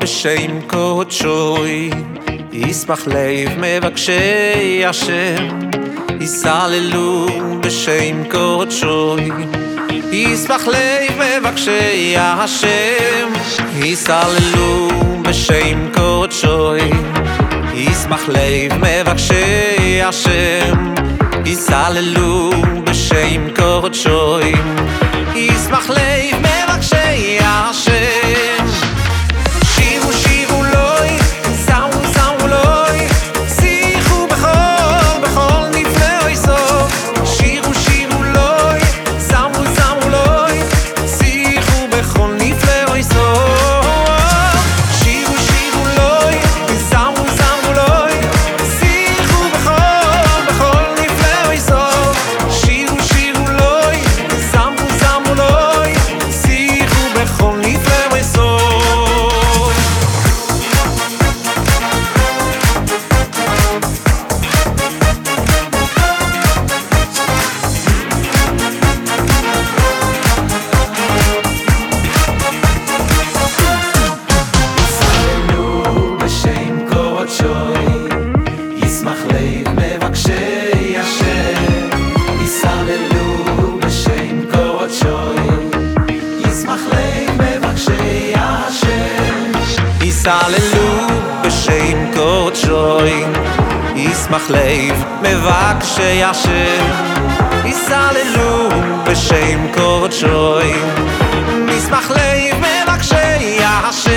בשם קודשוי ישמח לב מבקשי השם יסללו בשם קודשוי ישמח לב מבקשי השם יסללו בשם קודשוי ישמח לב מבקשי השם יסללו בשם קודשוי מחלי מבקשי השם יסללו בשם קודשוי ישמח לב מבקשי השם יסללו בשם קודשוי ישמח לב מבקשי השם